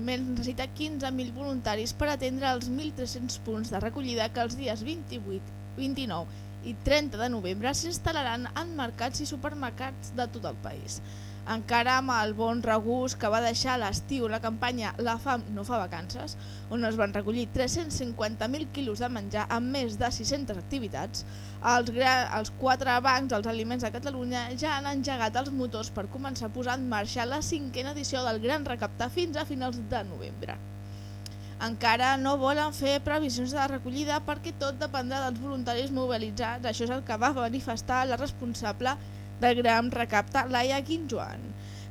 Aliments necessita 15.000 voluntaris per atendre els 1.300 punts de recollida que els dies 28, 29 i 30 de novembre s'instal·laran en mercats i supermercats de tot el país. Encara amb el bon regust que va deixar l'estiu la campanya La fam no fa vacances, on es van recollir 350.000 quilos de menjar amb més de 600 activitats, els, els quatre bancs dels aliments de Catalunya ja han engegat els motors per començar a posar en marxa la cinquena edició del Gran Recaptar fins a finals de novembre. Encara no volen fer previsions de recollida perquè tot dependrà dels voluntaris mobilitzats, això és el que va manifestar la responsable del Gran Recapta, Laia Guinjoan,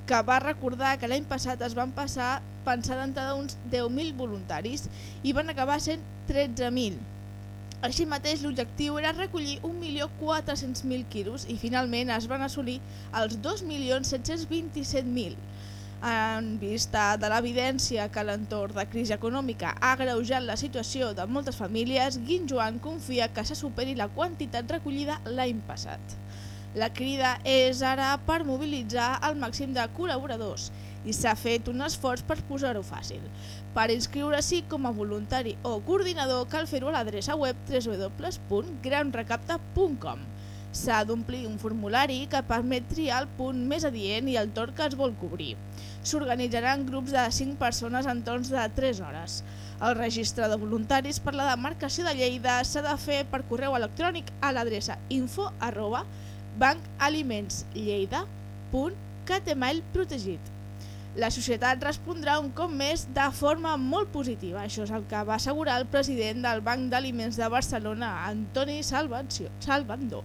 que va recordar que l'any passat es van passar pensar d'entrada uns 10.000 voluntaris i van acabar sent 13.000. Així mateix, l'objectiu era recollir 1.400.000 quilos i finalment es van assolir els 2.727.000. En vista de l'evidència que l'entorn de crisi econòmica ha agreujat la situació de moltes famílies, Guinjoan confia que se superi la quantitat recollida l'any passat. La crida és ara per mobilitzar el màxim de col·laboradors i s'ha fet un esforç per posar-ho fàcil. Per inscriure-s'hi com a voluntari o coordinador cal fer-ho a l'adreça web www.granrecapta.com. S'ha d'omplir un formulari que permet triar el punt més adient i el torn que es vol cobrir. S'organitzaran grups de 5 persones en torns de 3 hores. El registre de voluntaris per la demarcació de Lleida s'ha de fer per correu electrònic a l'adreça info bancalimentslleida.cat protegit. La societat respondrà un cop més de forma molt positiva. Això és el que va assegurar el president del Banc d'Aliments de Barcelona, Antoni Salvando.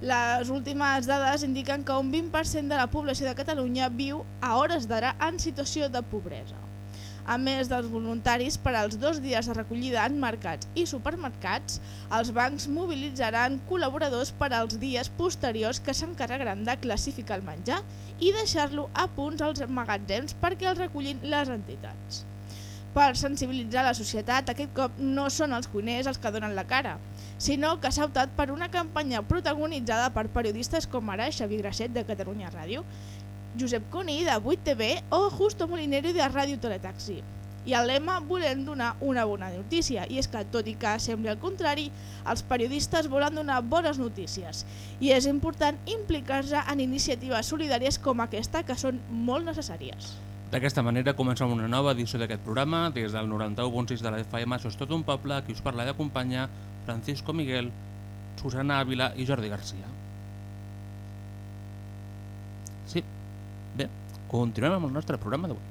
Les últimes dades indiquen que un 20% de la població de Catalunya viu a hores d'ara en situació de pobresa. A més dels voluntaris, per als dos dies de recollida en mercats i supermercats, els bancs mobilitzaran col·laboradors per als dies posteriors que s'encarregaran de classificar el menjar i deixar-lo a punts als magatzems perquè el recullin les entitats. Per sensibilitzar la societat, aquest cop no són els cuiners els que donen la cara, sinó que s'ha optat per una campanya protagonitzada per periodistes com ara Xavi Grasset de Catalunya Ràdio, Josep Coni de 8TV o Justo Molinero de Ràdio Teletaxi. I al lema volem donar una bona notícia, i és que, tot i que sembli el contrari, els periodistes volen donar bones notícies. I és important implicar-se en iniciatives solidàries com aquesta, que són molt necessàries. D'aquesta manera comencem una nova edició d'aquest programa. Des del 91.6 de la FM, això és tot un poble, qui us parla i acompanya Francisco Miguel, Susana Ávila i Jordi Garcia. Bé, continuem amb el nostre programa d'avui.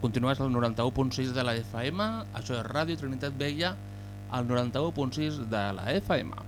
Continues al 91.6 de la FM, això és Ràdio Trinitat Vella, al 91.6 de la FM.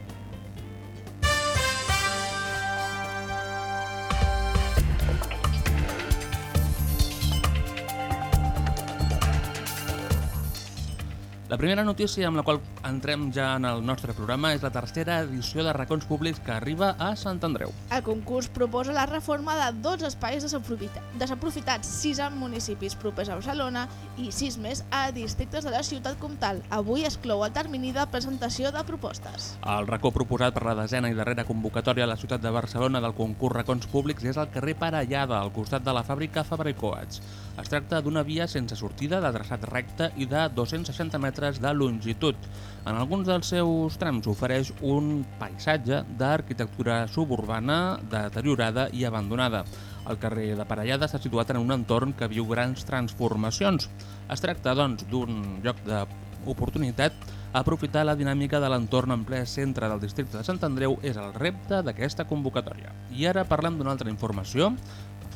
La primera notícia amb la qual entrem ja en el nostre programa és la tercera edició de racons públics que arriba a Sant Andreu. El concurs proposa la reforma de dos espais desaprofita- desaprofitats, sis en municipis propers a Barcelona i sis més a districtes de la ciutat comtal. Avui es clou el termini de presentació de propostes. El racó proposat per la desena i darrera convocatòria a la ciutat de Barcelona del concurs racons públics és al carrer Parellada, al costat de la fàbrica Fabra i Coats. Es tracta d'una via sense sortida, de traçat recte i de 260 metres de longitud. En alguns dels seus trams ofereix un paisatge d'arquitectura suburbana deteriorada i abandonada. El carrer de Parellada està situat en un entorn que viu grans transformacions. Es tracta, doncs, d'un lloc d'oportunitat Aprofitar la dinàmica de l'entorn en ple centre del districte de Sant Andreu és el repte d'aquesta convocatòria. I ara parlem d'una altra informació.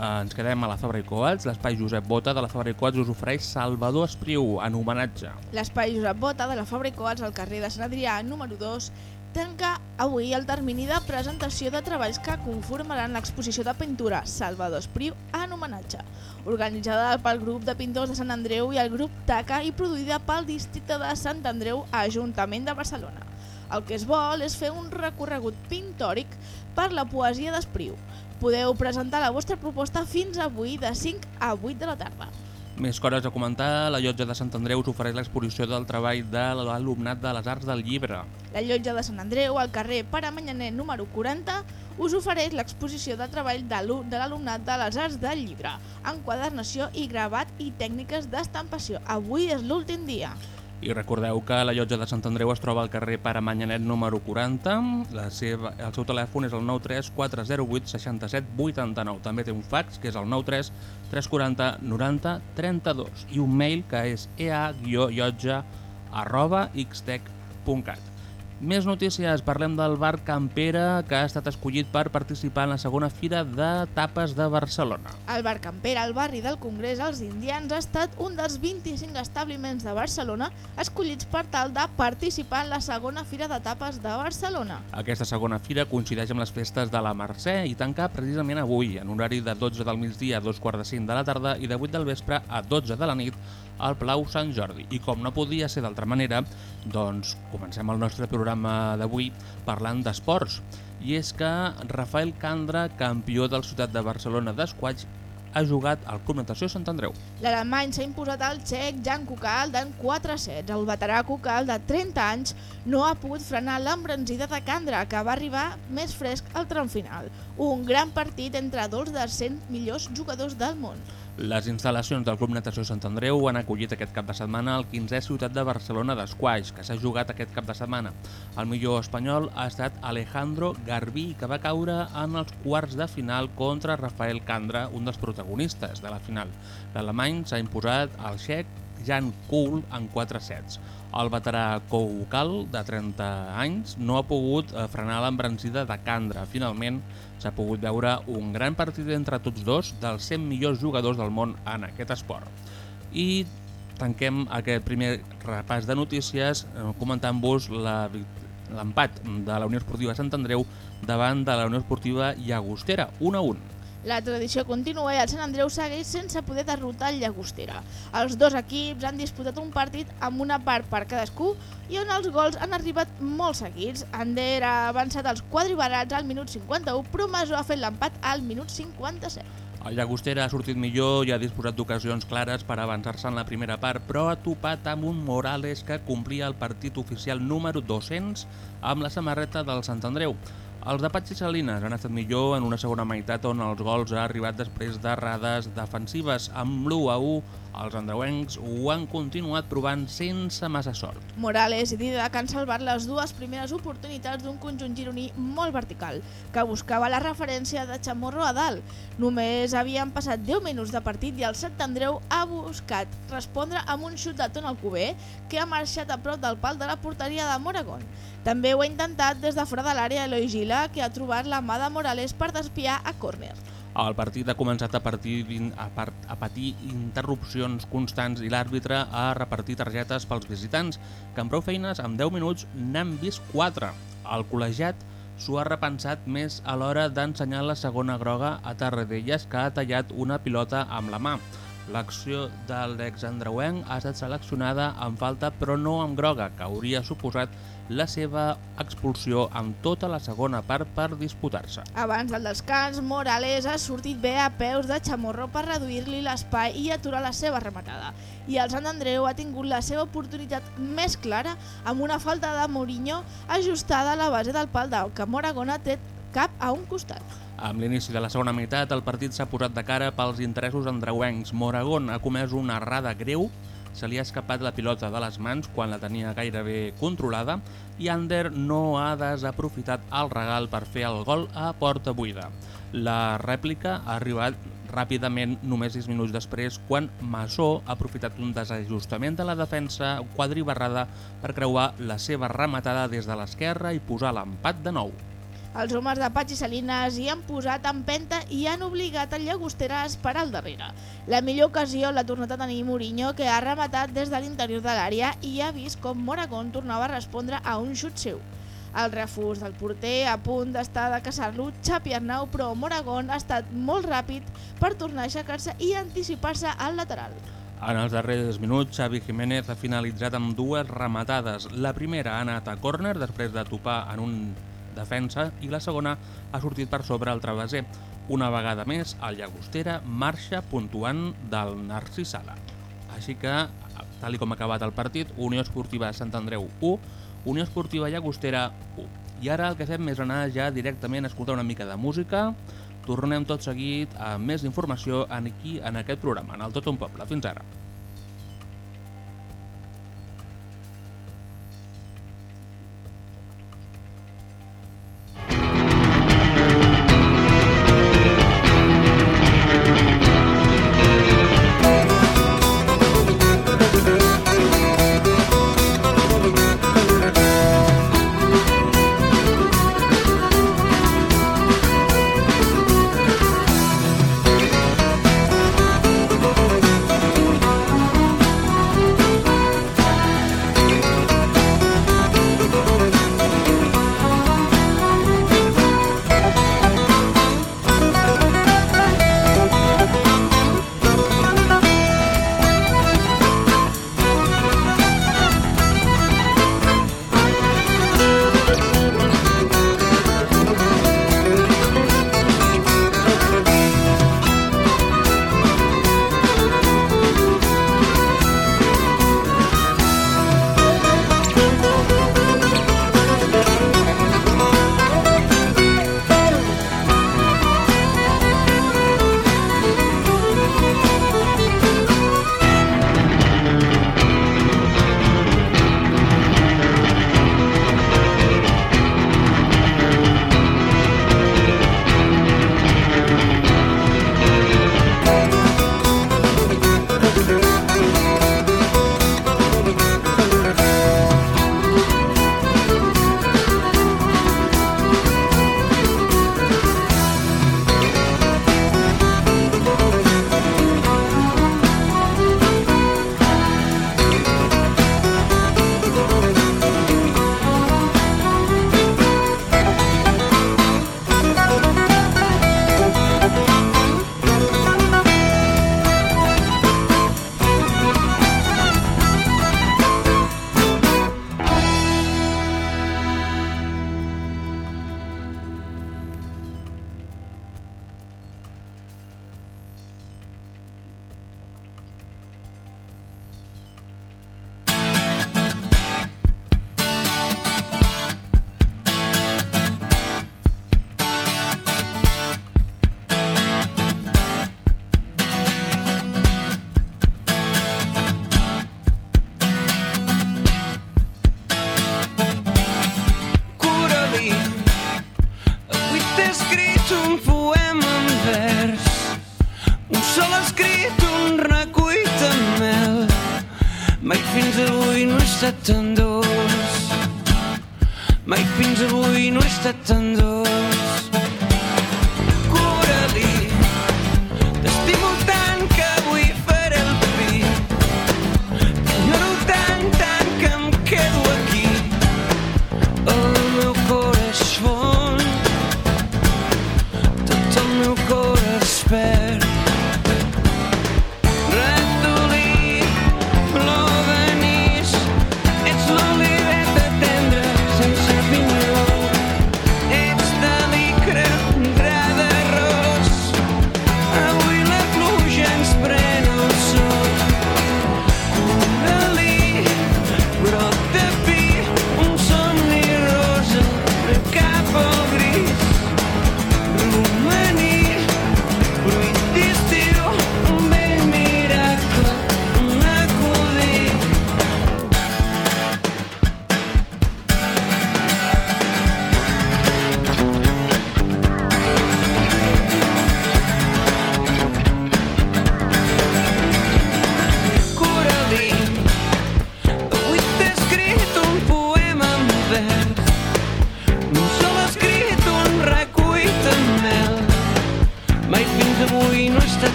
Eh, ens quedem a la Fabra i Coats. L'espai Josep Bota de la Fabra i Coats us ofereix Salvador Espriu en homenatge. L'espai Josep Bota de la Fabra i Coats al carrer de Sant Adrià, número 2, tanca avui el termini de presentació de treballs que conformaran l'exposició de pintura Salvador Espriu en homenatge, organitzada pel grup de pintors de Sant Andreu i el grup TACA i produïda pel districte de Sant Andreu a Ajuntament de Barcelona. El que es vol és fer un recorregut pintòric per la poesia d'Espriu. Podeu presentar la vostra proposta fins avui de 5 a 8 de la tarda. Més coses a comentar, la llotja de Sant Andreu us ofereix l'exposició del treball de l'alumnat de les arts del llibre. La llotja de Sant Andreu, al carrer Pare Manyaner número 40, us ofereix l'exposició de treball de l'alumnat de les arts del llibre, enquadernació i gravat i tècniques d'estampació. Avui és l'últim dia. I recordeu que la llotja de Sant Andreu es troba al carrer Pare Manyanet número 40. La seva, el seu telèfon és el 93 408 67 89. També té un fax, que és el 93 340 90 32. I un mail, que és ea-llotja arroba xtec.cat. Més notícies, parlem del bar Campera, que ha estat escollit per participar en la segona fira de tapes de Barcelona. El bar Campera, al barri del Congrés als Indians, ha estat un dels 25 establiments de Barcelona escollits per tal de participar en la segona Fira de Tapes de Barcelona. Aquesta segona fira coincideix amb les festes de la Mercè i tanca precisament avui, en horari de 12 del migdia a 2 quarts de 5 de la tarda i de 8 del vespre a 12 de la nit al Palau Sant Jordi. I com no podia ser d'altra manera, doncs comencem el nostre programa d'avui parlant d'esports. I és que Rafael Candra, campió del Ciutat de Barcelona d'Esquaig, ha jugat al Club Natació Sant Andreu. L'alemany s'ha imposat al txec Jan Kukal en 4 sets. El veterà Kukal, de 30 anys, no ha pogut frenar l'embranzida de Candra, que va arribar més fresc al tram final. Un gran partit entre dos dels 100 millors jugadors del món. Les instal·lacions del Club Natació Sant Andreu han acollit aquest cap de setmana el 15è Ciutat de Barcelona d'Esquaix, que s'ha jugat aquest cap de setmana. El millor espanyol ha estat Alejandro Garbí, que va caure en els quarts de final contra Rafael Candra, un dels protagonistes de la final. L'alemany s'ha imposat al xec Jan Kuhl en 4 sets. El veterà Koukal, de 30 anys, no ha pogut eh, frenar l'embranzida de Candra. Finalment, s'ha pogut veure un gran partit entre tots dos dels 100 millors jugadors del món en aquest esport. I tanquem aquest primer repàs de notícies eh, comentant-vos l'empat de la Unió Esportiva Sant Andreu davant de la Unió Esportiva Llagostera, 1 a 1. La tradició continua i el Sant Andreu segueix sense poder derrotar el Llagostera. Els dos equips han disputat un partit amb una part per cadascú i on els gols han arribat molt seguits. Ander ha avançat els quadribarats al minut 51, però Masó ha fet l'empat al minut 57. El Llagostera ha sortit millor i ha disposat d'ocasions clares per avançar-se en la primera part, però ha topat amb un Morales que complia el partit oficial número 200 amb la samarreta del Sant Andreu. Els de Patxi Salines han estat millor en una segona meitat on els gols han arribat després d'errades defensives. Amb l'1 a 1, els andreuencs ho han continuat provant sense massa sort. Morales i Didac han salvat les dues primeres oportunitats d'un conjunt gironí molt vertical, que buscava la referència de Chamorro a dalt. Només havien passat 10 minuts de partit i el Sant Andreu ha buscat respondre amb un xut de Ton Alcover que ha marxat a prop del pal de la porteria de Moragon. També ho ha intentat des de fora de l'àrea Eloi Gila, que ha trobat la mà de Morales per despiar a córner. El partit ha començat a, partir a, par a patir interrupcions constants i l'àrbitre ha repartit targetes pels visitants, que amb prou feines, en 10 minuts, n'han vist 4. El col·legiat s'ho ha repensat més a l'hora d'ensenyar la segona groga a Tarradellas, que ha tallat una pilota amb la mà. L'acció de l'exandreuenc ha estat seleccionada amb falta però no amb groga, que hauria suposat la seva expulsió amb tota la segona part per disputar-se. Abans del descans, Morales ha sortit bé a peus de Chamorro per reduir-li l'espai i aturar la seva rematada. I el Sant Andreu ha tingut la seva oportunitat més clara amb una falta de Mourinho ajustada a la base del pal d'au que Moragon ha tret cap a un costat. Amb l'inici de la segona meitat, el partit s'ha posat de cara pels interessos andreuencs. Moragón ha comès una errada greu, se li ha escapat la pilota de les mans quan la tenia gairebé controlada i Ander no ha desaprofitat el regal per fer el gol a porta buida. La rèplica ha arribat ràpidament només 6 minuts després quan Massó ha aprofitat un desajustament de la defensa quadribarrada per creuar la seva rematada des de l'esquerra i posar l'empat de nou. Els homes de Patxi Salinas hi han posat empenta i han obligat el Llagostera a esperar al darrere. La millor ocasió l'ha tornat a tenir Mourinho, que ha rematat des de l'interior de l'àrea i ha vist com Moragón tornava a respondre a un xut seu. El refús del porter a punt d'estar de caçar-lo, Xapi Arnau, però Moragón ha estat molt ràpid per tornar a aixecar-se i anticipar-se al lateral. En els darrers minuts, Xavi Jiménez ha finalitzat amb dues rematades. La primera ha anat a córner després de topar en un defensa i la segona ha sortit per sobre el travesser. Una vegada més, el Llagostera marxa puntuant del Narcís Sala. Així que, tal com ha acabat el partit, Unió Esportiva Sant Andreu 1, Unió Esportiva Llagostera 1. I ara el que fem és anar ja directament a escoltar una mica de música. Tornem tot seguit amb més informació aquí en aquest programa, en el Tot un Poble. Fins ara.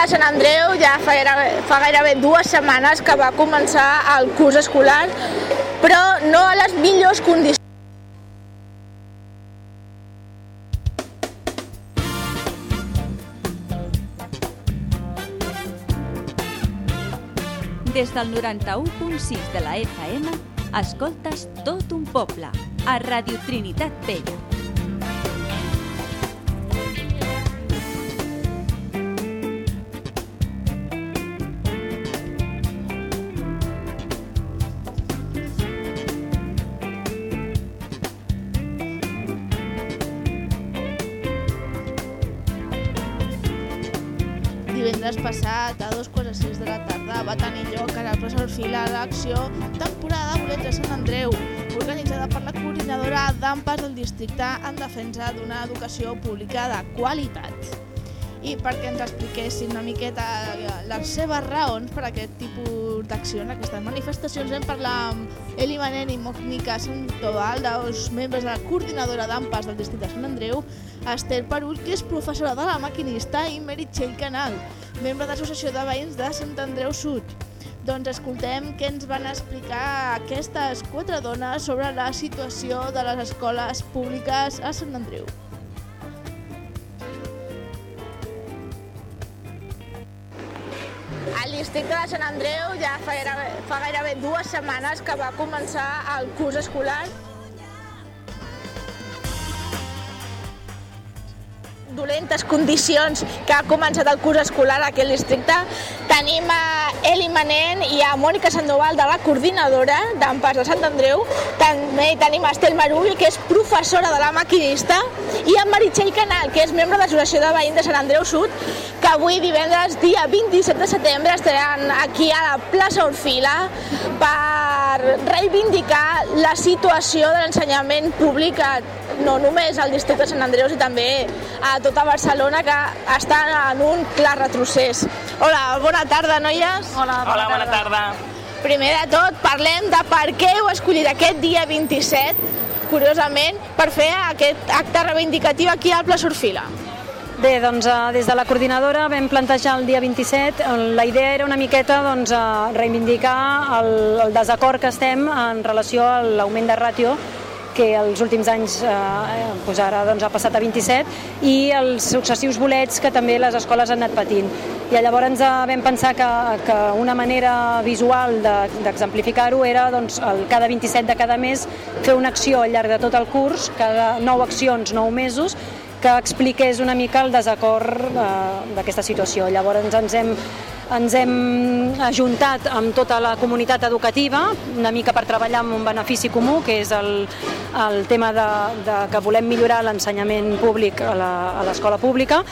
De Sant Andreu ja fa gairebé, fa gairebé dues setmanes que va començar el curs escolar, però no a les millors condicions. Des del 91.6 de la FM, escoltes tot un poble, a Radio Trinitat Vella. L'acció Temporada de Sant Andreu, organitzada per la coordinadora d'AMPAs del districte en defensa d'una educació pública de qualitat. I perquè ens expliquessin una miqueta eh, les seves raons per a aquest tipus d'accions, aquestes manifestacions, vam parlar amb Eli Manent i Mònica Santoval, dos membres de la coordinadora d'AMPAs del districte de Sant Andreu, Esther Perull, que és professora de la maquinista, i Meritxell Canal, membre de l'Associació de Veïns de Sant Andreu Sud. Doncs escoltem què ens van explicar aquestes quatre dones sobre la situació de les escoles públiques a Sant Andreu. El districte de Sant Andreu ja fa gairebé, fa gairebé dues setmanes que va començar el curs escolar dolentes condicions que ha començat el curs escolar a aquell districte. Tenim a Eli Manent i a Mònica Sandoval de la coordinadora d'Ampars de Sant Andreu. També tenim Estel Marull, que és professora de la maquinista, i a Meritxell Canal, que és membre de l'Associació de Veïns de Sant Andreu Sud, que avui divendres, dia 27 de setembre, estaran aquí a la plaça Orfila per reivindicar la situació de l'ensenyament públic a no només al districte de Sant Andreu, sinó també a tota Barcelona, que està en un clar retrocés. Hola, bona tarda, noies. Hola, bona, bona tarda. Primer de tot, parlem de per què heu escollit aquest dia 27, curiosament, per fer aquest acte reivindicatiu aquí al Pla Surfila. Bé, doncs eh, des de la coordinadora vam plantejar el dia 27, la idea era una miqueta doncs, eh, reivindicar el, el desacord que estem en relació a l'augment de ràtio que els últims anys eh, doncs ara doncs, ha passat a 27 i els successius bolets que també les escoles han anat patint. I llavors eh, vam pensar que, que una manera visual d'exemplificar-ho de, era doncs, el, cada 27 de cada mes fer una acció al llarg de tot el curs, cada 9 accions, 9 mesos, que expliqués una mica el desacord eh, d'aquesta situació. Llavors ens hem ens hem ajuntat amb tota la comunitat educativa, una mica per treballar amb un benefici comú, que és el, el tema de, de que volem millorar l'ensenyament públic a l'escola pública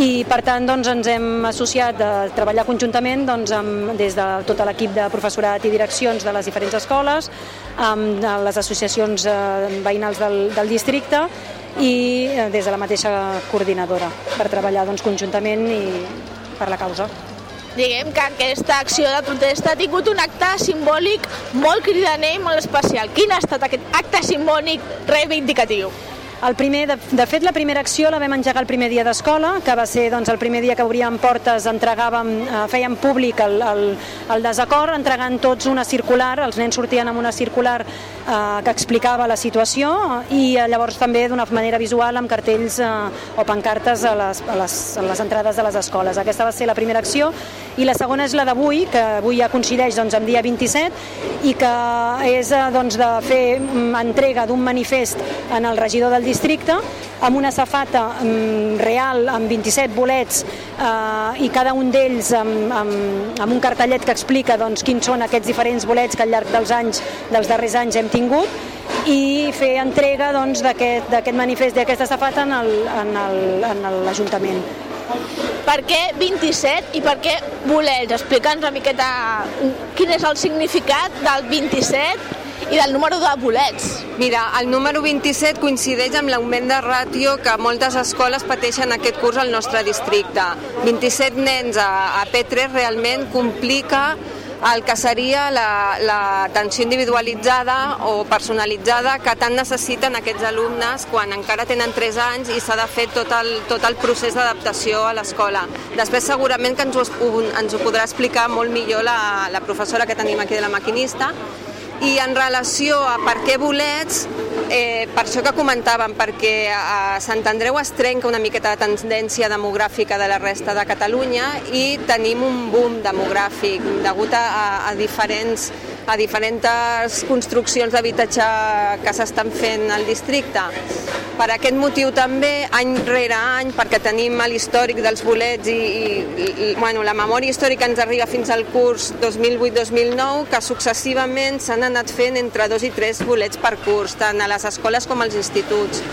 i per tant doncs, ens hem associat a treballar conjuntament doncs, amb, des de tot l'equip de professorat i direccions de les diferents escoles, amb les associacions eh, veïnals del, del districte i eh, des de la mateixa coordinadora per treballar doncs, conjuntament i per la causa diguem que aquesta acció de protesta ha tingut un acte simbòlic molt cridaner i molt especial. Quin ha estat aquest acte simbòlic reivindicatiu? El primer, de, de fet, la primera acció la vam engegar el primer dia d'escola, que va ser doncs, el primer dia que obríem portes, entregàvem, eh, fèiem públic el, el, el desacord, entregant tots una circular, els nens sortien amb una circular eh, que explicava la situació i eh, llavors també d'una manera visual amb cartells eh, o pancartes a les, a, les, a les entrades de les escoles. Aquesta va ser la primera acció i la segona és la d'avui, que avui ja coincideix doncs, amb dia 27 i que és eh, doncs, de fer mm, entrega d'un manifest en el regidor del districte amb una safata mm, real amb 27 bolets eh, i cada un d'ells amb, amb, amb un cartellet que explica doncs, quins són aquests diferents bolets que al llarg dels anys, dels darrers anys hem tingut i fer entrega doncs, d'aquest doncs, manifest d'aquesta safata en l'Ajuntament. Per què 27 i per què bolets? Explica'ns una miqueta quin és el significat del 27 i del número de bolets. Mira, el número 27 coincideix amb l'augment de ràtio que moltes escoles pateixen aquest curs al nostre districte. 27 nens a, a P3 realment complica el que seria l'atenció la, individualitzada o personalitzada que tant necessiten aquests alumnes quan encara tenen 3 anys i s'ha de fer tot el, tot el procés d'adaptació a l'escola. Després segurament que ens ho, ens ho podrà explicar molt millor la, la professora que tenim aquí de la maquinista, i en relació a per què bolets, eh, per això que comentàvem, perquè a Sant Andreu es trenca una miqueta de tendència demogràfica de la resta de Catalunya i tenim un boom demogràfic degut a, a diferents a diferents construccions d'habitatge que s'estan fent al districte. Per aquest motiu també, any rere any, perquè tenim l'històric dels bolets i, i, i bueno, la memòria històrica ens arriba fins al curs 2008-2009, que successivament s'han anat fent entre dos i tres bolets per curs, tant a les escoles com als instituts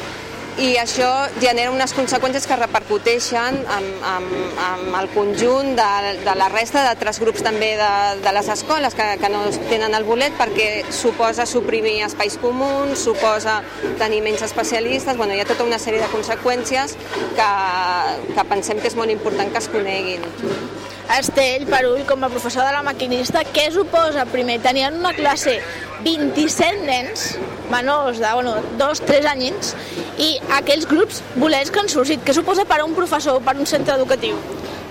i això genera unes conseqüències que repercuteixen amb, amb, amb el conjunt de, de la resta d'altres grups també de, de les escoles que, que no tenen el bolet perquè suposa suprimir espais comuns, suposa tenir menys especialistes, bueno, hi ha tota una sèrie de conseqüències que, que pensem que és molt important que es coneguin. Estell Perull, com a professor de la maquinista, què suposa? Primer, tenien una classe 27 nens menors de bueno, 2-3 anyins i aquells grups bolets que han sorgit. Què suposa per a un professor, per a un centre educatiu?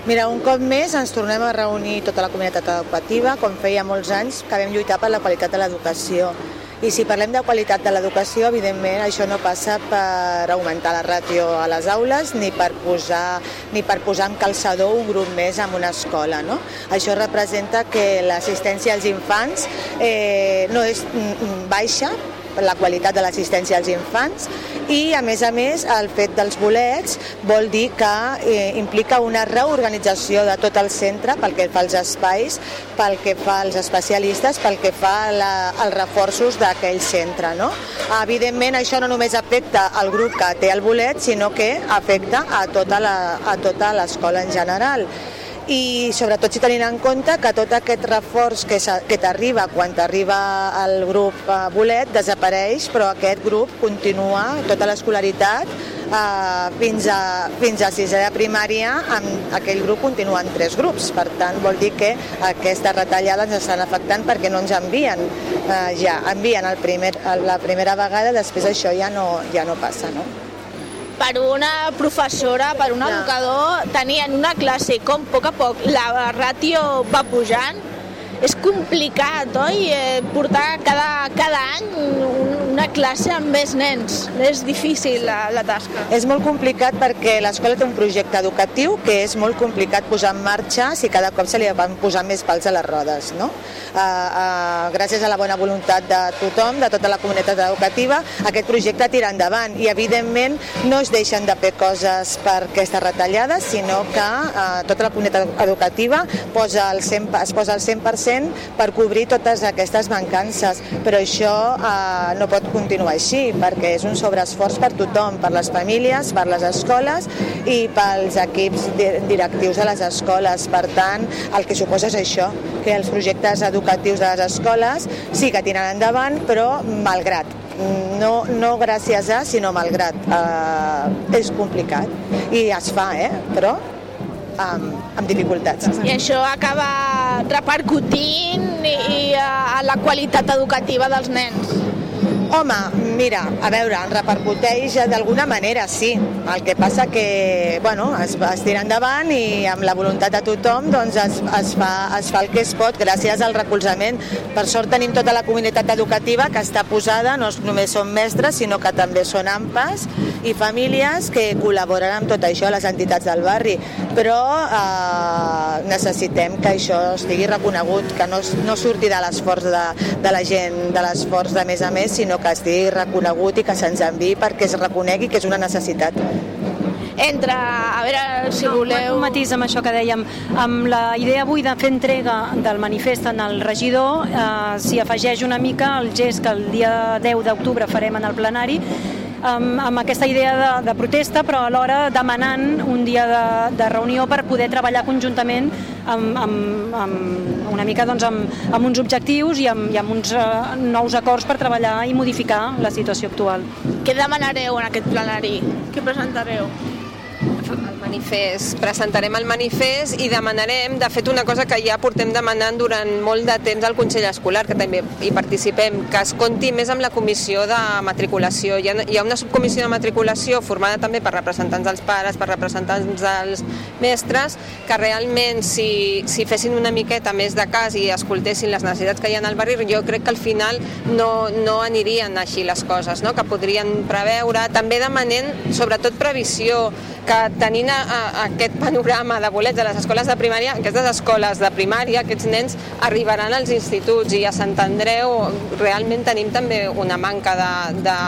Mira, un cop més ens tornem a reunir tota la comunitat educativa, com feia molts anys que vam lluitar per la qualitat de l'educació. I si parlem de qualitat de l'educació, evidentment això no passa per augmentar la ràtio a les aules ni per posar, ni per posar en calçador un grup més en una escola. No? Això representa que l'assistència als infants eh, no és mm, mm, baixa, la qualitat de l'assistència als infants i, a més a més, el fet dels bolets vol dir que eh, implica una reorganització de tot el centre pel que fa als espais, pel que fa als especialistes, pel que fa la, als reforços d'aquell centre. No? Evidentment, això no només afecta al grup que té el bolet, sinó que afecta a tota l'escola en general i sobretot si tenint en compte que tot aquest reforç que, que t'arriba quan t'arriba el grup eh, bolet desapareix, però aquest grup continua tota l'escolaritat eh, fins, a, fins a sisè de primària amb aquell grup continua en tres grups. Per tant, vol dir que aquestes retallades ens estan afectant perquè no ens envien eh, ja, envien el primer, la primera vegada, després això ja no, ja no passa, no? Per una professora, per un educador, tenir en una classe com a poc a poc la ràtio va pujant, és complicat, oi? Eh, portar cada, cada any una classe amb més nens. És difícil la, la tasca. És molt complicat perquè l'escola té un projecte educatiu que és molt complicat posar en marxa si cada cop se li van posar més pals a les rodes. No? Uh, uh, gràcies a la bona voluntat de tothom, de tota la comunitat educativa, aquest projecte tira endavant i evidentment no es deixen de fer coses per aquestes retallades, sinó que uh, tota la comunitat educativa posa el 100, es posa el 100% 100% per cobrir totes aquestes mancances, però això eh, no pot continuar així perquè és un sobreesforç per tothom, per les famílies, per les escoles i pels equips directius de les escoles. Per tant, el que suposa és això, que els projectes educatius de les escoles sí que tiren endavant, però malgrat no, no gràcies a, sinó malgrat. Eh, és complicat i es fa, eh? però amb, amb dificultats. I això acaba repercutint i, i a la qualitat educativa dels nens. Home, mira, a veure, repercuteix d'alguna manera, sí. El que passa que, bueno, es, es tira endavant i amb la voluntat de tothom doncs es, es, fa, es fa el que es pot gràcies al recolzament. Per sort tenim tota la comunitat educativa que està posada, no només són mestres, sinó que també són AMPAs i famílies que col·laboren amb tot això, les entitats del barri. Però eh, necessitem que això estigui reconegut, que no, no surti de l'esforç de, de la gent, de l'esforç de més a més, sinó que estigui reconegut i que se'ns enviï perquè es reconegui que és una necessitat. Entra, a veure si no, voleu... Un matís amb això que dèiem, amb la idea avui de fer entrega del manifest en el regidor, eh, s'hi afegeix una mica el gest que el dia 10 d'octubre farem en el plenari, amb, amb aquesta idea de, de protesta, però alhora demanant un dia de, de reunió per poder treballar conjuntament amb, amb, amb una mica doncs, amb, amb uns objectius i amb, i amb uns uh, nous acords per treballar i modificar la situació actual. Què demanareu en aquest plenari? Què presentareu? Manifest. Presentarem el manifest i demanarem, de fet, una cosa que ja portem demanant durant molt de temps al Consell Escolar, que també hi participem, que es compti més amb la comissió de matriculació. Hi ha, hi ha una subcomissió de matriculació formada també per representants dels pares, per representants dels mestres, que realment si, si fessin una miqueta més de cas i escoltessin les necessitats que hi ha al barri, jo crec que al final no, no anirien així les coses, no? que podrien preveure, també demanant sobretot previsió, que tenint a, a, aquest panorama de bolets a les escoles de primària, aquestes escoles de primària, aquests nens arribaran als instituts i a Sant Andreu. Realment tenim també una manca de, de,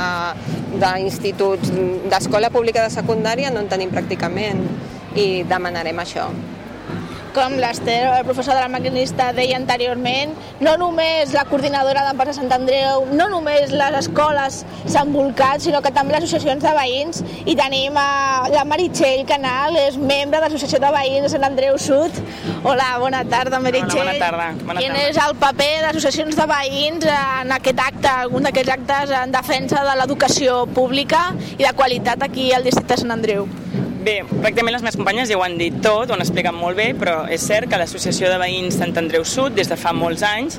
d'instituts d'escola pública de secundària no en tenim pràcticament i demanarem això com l'Ester, el professor de la maquinista, deia anteriorment, no només la coordinadora d'Empars de Sant Andreu, no només les escoles s'han volcat, sinó que també les associacions de veïns, i tenim a la Meritxell Canal, és membre de l'Associació de Veïns de Sant Andreu Sud. Hola, bona tarda, Meritxell. Hola, bona tarda. Bona Quin tarda. és el paper d'associacions de veïns en aquest acte, algun d'aquests actes en defensa de l'educació pública i de qualitat aquí al districte de Sant Andreu? Bé, pràcticament les meves companyes ja ho han dit tot, ho han explicat molt bé, però és cert que l'Associació de Veïns Sant Andreu Sud, des de fa molts anys,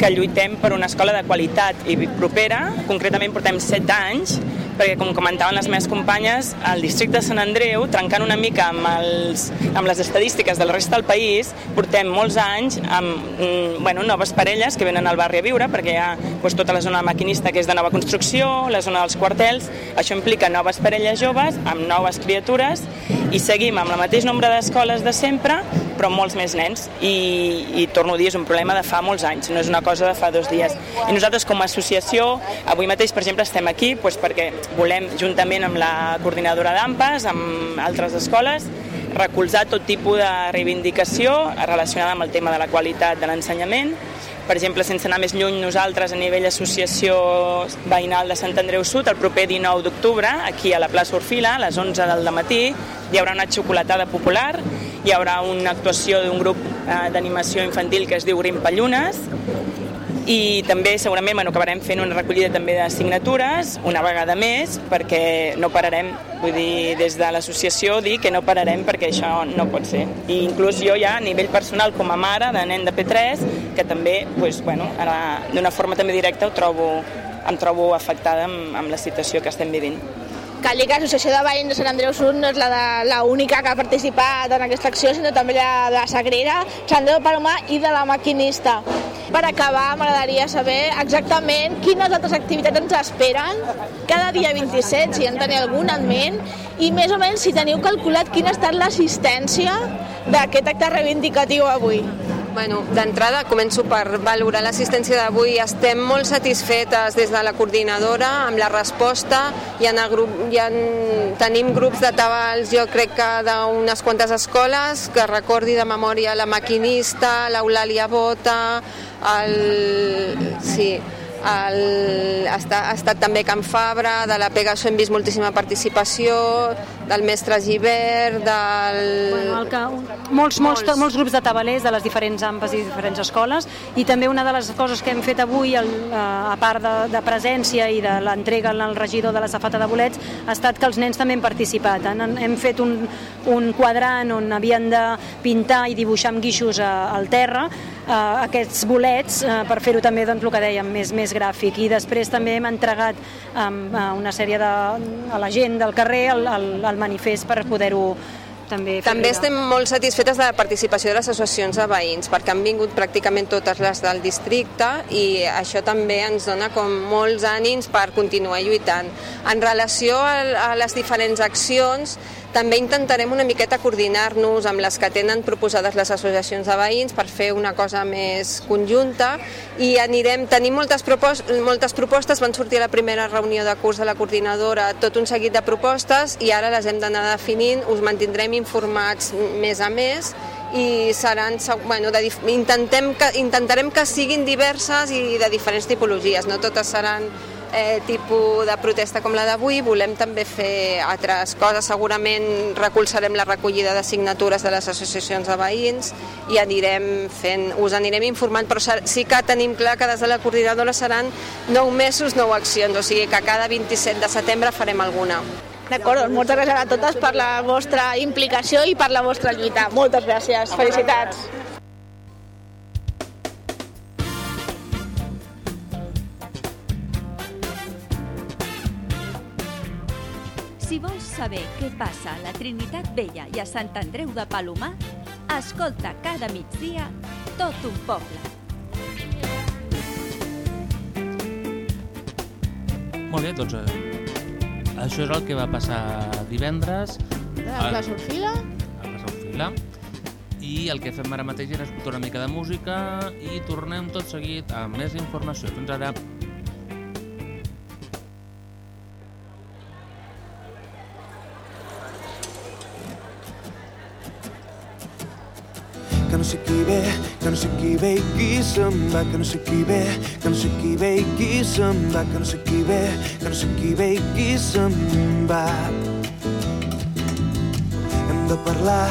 que lluitem per una escola de qualitat i propera, concretament portem 7 anys, perquè com comentaven les meves companyes, el districte de Sant Andreu, trencant una mica amb, els, amb les estadístiques de la resta del país, portem molts anys amb mm, bueno, noves parelles que venen al barri a viure, perquè hi ha doncs, tota la zona maquinista que és de nova construcció, la zona dels quartels, això implica noves parelles joves amb noves criatures i seguim amb el mateix nombre d'escoles de sempre, però molts més nens i, i torno a dir, és un problema de fa molts anys, no és una cosa de fa dos dies. I nosaltres com a associació, avui mateix, per exemple, estem aquí doncs, perquè volem, juntament amb la coordinadora d'AMPAS, amb altres escoles, recolzar tot tipus de reivindicació relacionada amb el tema de la qualitat de l'ensenyament. Per exemple, sense anar més lluny, nosaltres a nivell associació veïnal de Sant Andreu Sud, el proper 19 d'octubre, aquí a la plaça Orfila, a les 11 del matí, hi haurà una xocolatada popular, hi haurà una actuació d'un grup eh, d'animació infantil que es diu Grimpallunes, i també segurament bueno, acabarem fent una recollida també de signatures una vegada més perquè no pararem, vull dir, des de l'associació dir que no pararem perquè això no pot ser. I inclús jo ja a nivell personal com a mare de nen de P3 que també, doncs, bueno, d'una forma també directa ho trobo, em trobo afectada amb, amb la situació que estem vivint. Cal dir que l'Associació de Veïns de Sant Andreu Sud no és la, de, la única que ha participat en aquesta acció, sinó també la de la Sagrera, Sant Andreu Palomar i de la Maquinista. Per acabar, m'agradaria saber exactament quines altres activitats ens esperen cada dia 27, si en teniu alguna en ment, i més o menys si teniu calculat quina ha estat l'assistència d'aquest acte reivindicatiu avui. Bueno, d'entrada començo per valorar l'assistència d'avui. Estem molt satisfetes des de la coordinadora amb la resposta. Hi ha, grup, hi ha, tenim grups de tabals, jo crec que d'unes quantes escoles, que recordi de memòria la maquinista, l'Eulàlia Bota, el... Sí, el, ha, estat, ha estat també Can Fabra, de la Pegaso hem vist moltíssima participació, del mestre Givert, del... Bueno, el que, molts, molts, molts, molts grups de tabalers de les diferents AMPAs i diferents escoles i també una de les coses que hem fet avui el, a part de, de presència i de l'entrega al regidor de la safata de bolets ha estat que els nens també han participat. Han, hem fet un, un quadrant on havien de pintar i dibuixar amb guixos a, al terra eh, aquests bolets eh, per fer-ho també doncs, el que dèiem, més, més gràfic i després també hem entregat eh, una sèrie de, a la gent del carrer el, el, el manifest per poder-ho també També estem molt satisfetes de la participació de les associacions de veïns, perquè han vingut pràcticament totes les del districte i això també ens dona com molts ànims per continuar lluitant. En relació a les diferents accions, també intentarem una miqueta coordinar-nos amb les que tenen proposades les associacions de veïns per fer una cosa més conjunta i anirem, tenim moltes, propos moltes propostes, van sortir a la primera reunió de curs de la coordinadora tot un seguit de propostes i ara les hem d'anar definint, us mantindrem informats més a més i seran, bueno, de, intentem que, intentarem que siguin diverses i de diferents tipologies, no totes seran eh, tipus de protesta com la d'avui, volem també fer altres coses, segurament recolzarem la recollida de signatures de les associacions de veïns i anirem fent, us anirem informant, però sí que tenim clar que des de la coordinadora seran 9 mesos, 9 accions, o sigui que cada 27 de setembre farem alguna. D'acord, doncs moltes gràcies a totes per la vostra implicació i per la vostra lluita. Moltes gràcies, felicitats. Si vols saber què passa a la Trinitat Vella i a Sant Andreu de Palomar, escolta cada migdia tot un poble. Molt bé, doncs eh, això és el que va passar divendres De la plaça Orfila. a la Orfila. I el que fem ara mateix és escoltar una mica de música i tornem tot seguit amb més informació. Fins ara. Sé qui ve, que no sé qui ve i qui se'n va, que no sé qui ve, que no sé qui ve i qui se'n va, que no sé qui ve, que no sé qui ve i qui se'n va. Hem de parlar,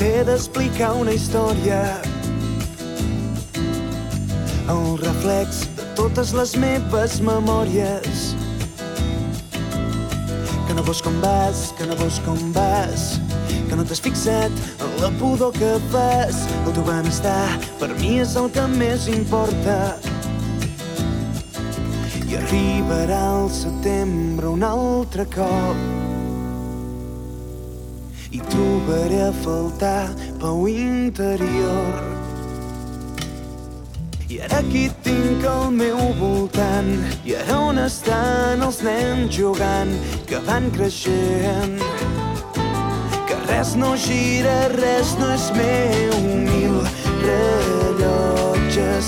t'he d'explicar una història. El reflex de totes les meves memòries. Que no veus com vas, que no veus com vas, que no t'has fixat la pudor que fas. El teu benestar per mi és el que més importa. I arribarà el setembre un altre cop i trobaré a faltar pau interior. I ara aquí tinc al meu voltant i ara on estan els nens jugant que van creixent res no gira, res no és meu mil rellotges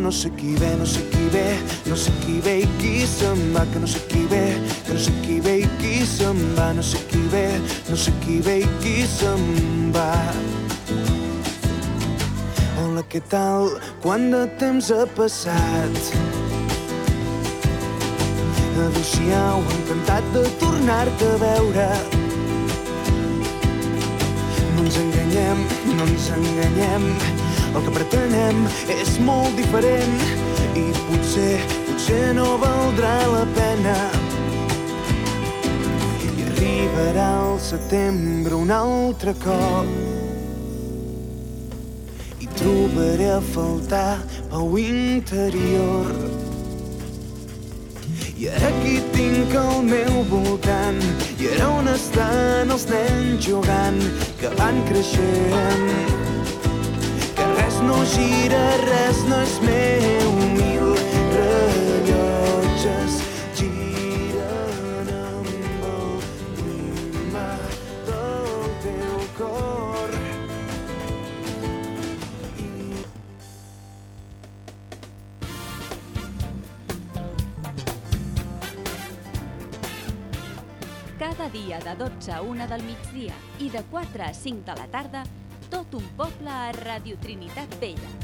no sé qui ve, no sé qui ve, no sé qui ve i qui se'n va, que no sé qui ve, que no sé qui ve i qui se'n va, no sé qui ve, no sé qui ve i qui se'n va. Hola, què tal? Quant de temps ha passat? Adéu-siau, encantat de tornar-te a veure. No ens enganyem, no ens enganyem. El que pretenem és molt diferent i potser, potser no valdrà la pena. I arribarà el setembre un altre cop i trobaré a faltar pau interior. I ara aquí tinc al meu voltant i ara on estan els nens jugant que van creixent no gira, res no és meu mil rellotges giren amb el ritme del teu cor. Cada dia de 12 a 1 del migdia i de 4 a 5 de la tarda, tot un poble a Radio Trinitat Vella.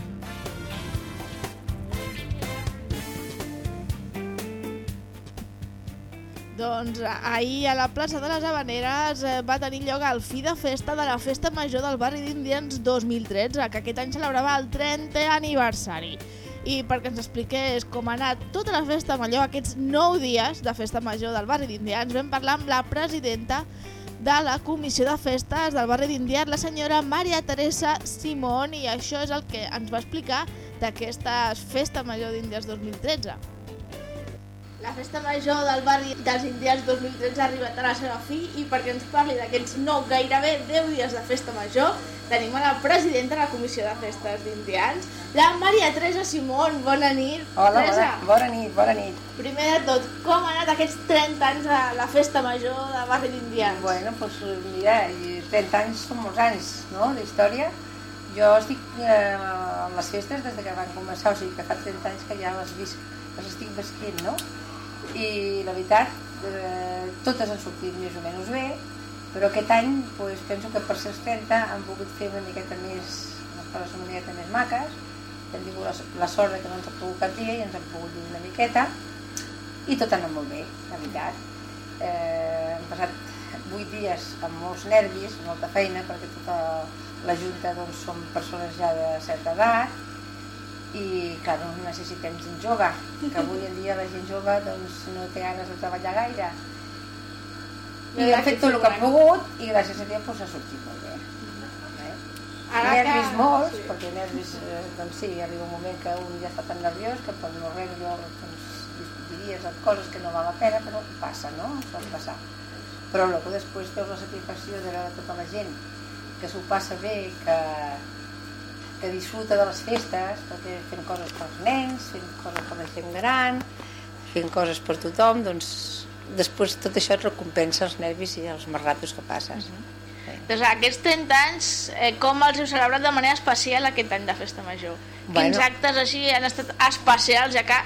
Doncs ahir a la plaça de les Havaneres eh, va tenir lloc el fi de festa de la Festa Major del barri d'Indians 2013, que aquest any celebrava el 30è aniversari. I perquè ens expliqués com ha anat tota la festa major, aquests 9 dies de festa major del barri d'Indians, vam parlar amb la presidenta de la comissió de festes del barri d'Indians, la senyora Maria Teresa Simón, i això és el que ens va explicar d'aquesta festa major d'Índies 2013. La festa major del barri dels Indians 2013 ha arribat a la seva fi i perquè ens parli d'aquests nou, gairebé 10 dies de festa major, tenim a la presidenta de la Comissió de Festes d'Indians, la Maria Teresa Simón. Bona nit. Hola, Teresa. bona, bona nit, bona nit. Primer de tot, com han anat aquests 30 anys de la festa major del barri d'Indians? Bueno, doncs mira, i 30 anys són molts anys, no?, d'història. Jo estic eh, amb les festes des de que van començar, o sigui que fa 30 anys que ja les, visc, les estic vesquint, no? I la veritat, eh, totes han sortit més o menys bé Però aquest any pues, penso que per ser els 30 han pogut fer una miqueta més, unes coses una miqueta més maques, hem tingut la, la sort que no ens ha cap dia i ens han pogut dir una miqueta, i tot ha anat molt bé, la veritat. Eh, hem passat 8 dies amb molts nervis, molta feina, perquè tota la Junta doncs, som persones ja de certa edat, i clar, doncs necessitem gent jove, que avui en dia la gent jove doncs, no té ganes de treballar gaire. I hem fet tot el que hem pogut i gràcies a Déu doncs, ha sortit molt bé. Eh? Ara nervis que- molts, sí. perquè nervis, eh, doncs sí, arriba un moment que un ja està tan nerviós que per no res jo doncs, discutiries amb coses que no val la pena, però passa, no? Sol passar. Però logo després veus la satisfacció de veure tota la gent que s'ho passa bé, que, que disfruta de les festes, perquè fent coses pels nens, fent coses per la gent gran, fent coses per tothom, doncs després tot això et recompensa els nervis i els marratos que passes. Doncs aquests 30 anys, eh, com els heu celebrat de manera especial aquest any de Festa Major? Bueno. Quins actes així han estat especials, ja que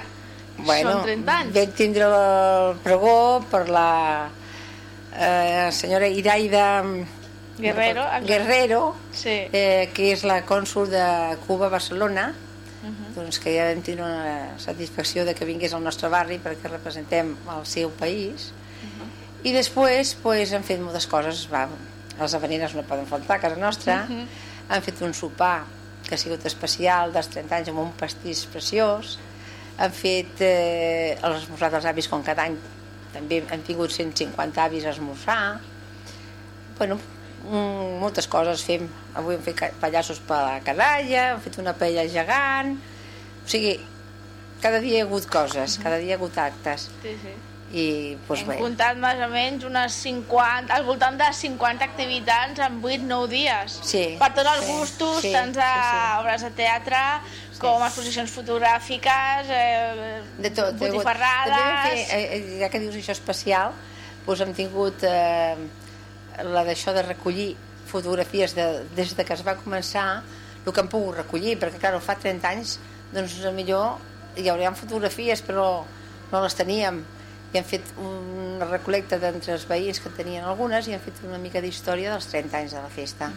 són 30 anys? Vam tindre el pregó per la eh, senyora Iraida Guerrero, exacte. Guerrero Sí. eh, que és la cònsul de Cuba a Barcelona, Mhm. doncs que ja vam tenir una satisfacció de que vingués al nostre barri perquè representem el seu país. I després pues, han fet moltes coses, va, els avenines no poden faltar a casa nostra, Mhm. han fet un sopar que ha sigut especial dels 30 anys amb un pastís preciós, han fet eh, l'esmorzar dels avis com cada any, també han tingut 150 avis a esmorzar, bueno, mm, moltes coses fem. Avui hem fet pallassos per la canalla, hem fet una paella gegant, o sigui, cada dia hi ha hagut coses, cada dia hi ha hagut actes. Sí, sí. I, doncs Hem bé, comptat més o menys unes 50, al voltant de 50 activitats en 8-9 dies. Sí, Per tots els sí, gustos, sí, tant de sí, sí. obres de teatre com exposicions fotogràfiques, eh, de tot. botifarrades... També fer, eh, eh, ja que dius això especial, doncs hem tingut eh, la d'això de recollir fotografies de, des de que es va començar, el que hem pogut recollir, perquè clar, fa 30 anys, doncs millor hi haurien fotografies, però no les teníem. I hem fet una recolecta d'entre els veïns que tenien algunes i hem fet una mica d'història dels 30 anys de la festa.